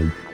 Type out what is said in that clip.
life.